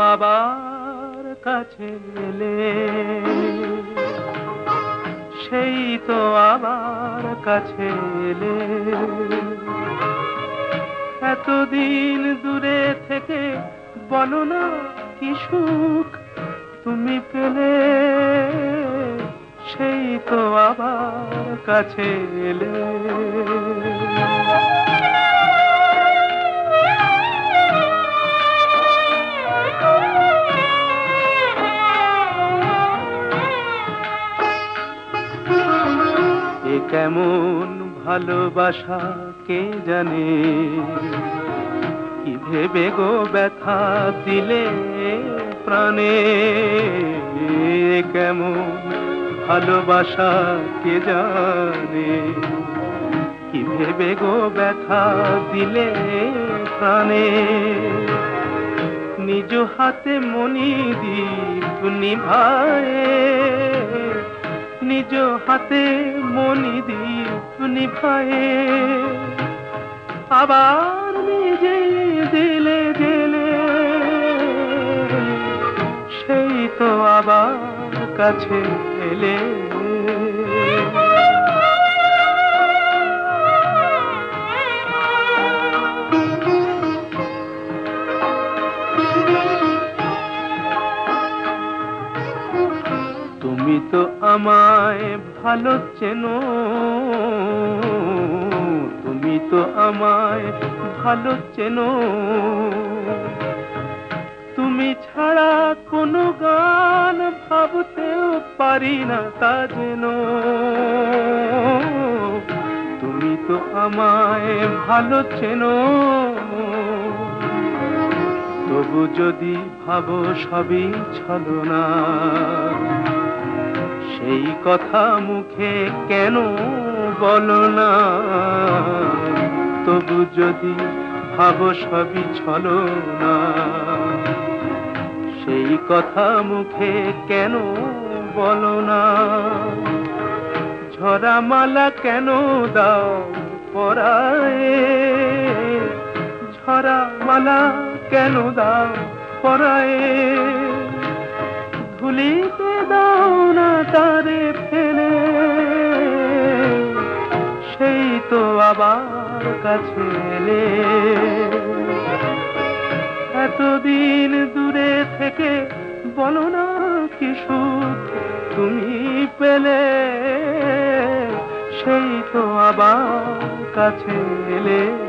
আবার কাছে এলে। সেই তো আবার কাছে এলে। এতদিন দূরে থেকে বলো না কি সুখ তুমি পেলে। সেই তো আবার কাছে এলে। কেমন ভালোবাসা কে জানে? কি ভেবে গো ব্যথা দিলে প্রাণে? কেমন ভালোবাসা কে জানে? কি ভেবে গো ব্যথা দিলে প্রাণে? নিজ হাতে মনি দীপ নিভায়ে নিজ হাতে মনি দীপ নিভায়ে আবার নিজে দিলে দিলে সেই তো আবার কাছে এলে। তো আমায় ভালো চেনো। তুমি তো আমায় ভালো চেনো। তুমি ছাড়া কোনো গান ভাবতেও পারি না তা যেন। তুমি তো আমায় ভালো চেনো। তবু যদি ভাবো সবই ছলনা। সেই কথা মুখে কেন বলো না? তবু যদি ভাবো সবই ছলো না। সেই কথা মুখে কেন বলো না? ঝরা মালা কেন দাও পরায়ে? ঝরা মালা কেন দাও পরায়ে? ধুলিতে দাও না তো আবার কাছে এলে। এতদিন দূরে থেকে বলো না কি সুখ তুমি পেলে। সেই তো আবার কাছে এলে।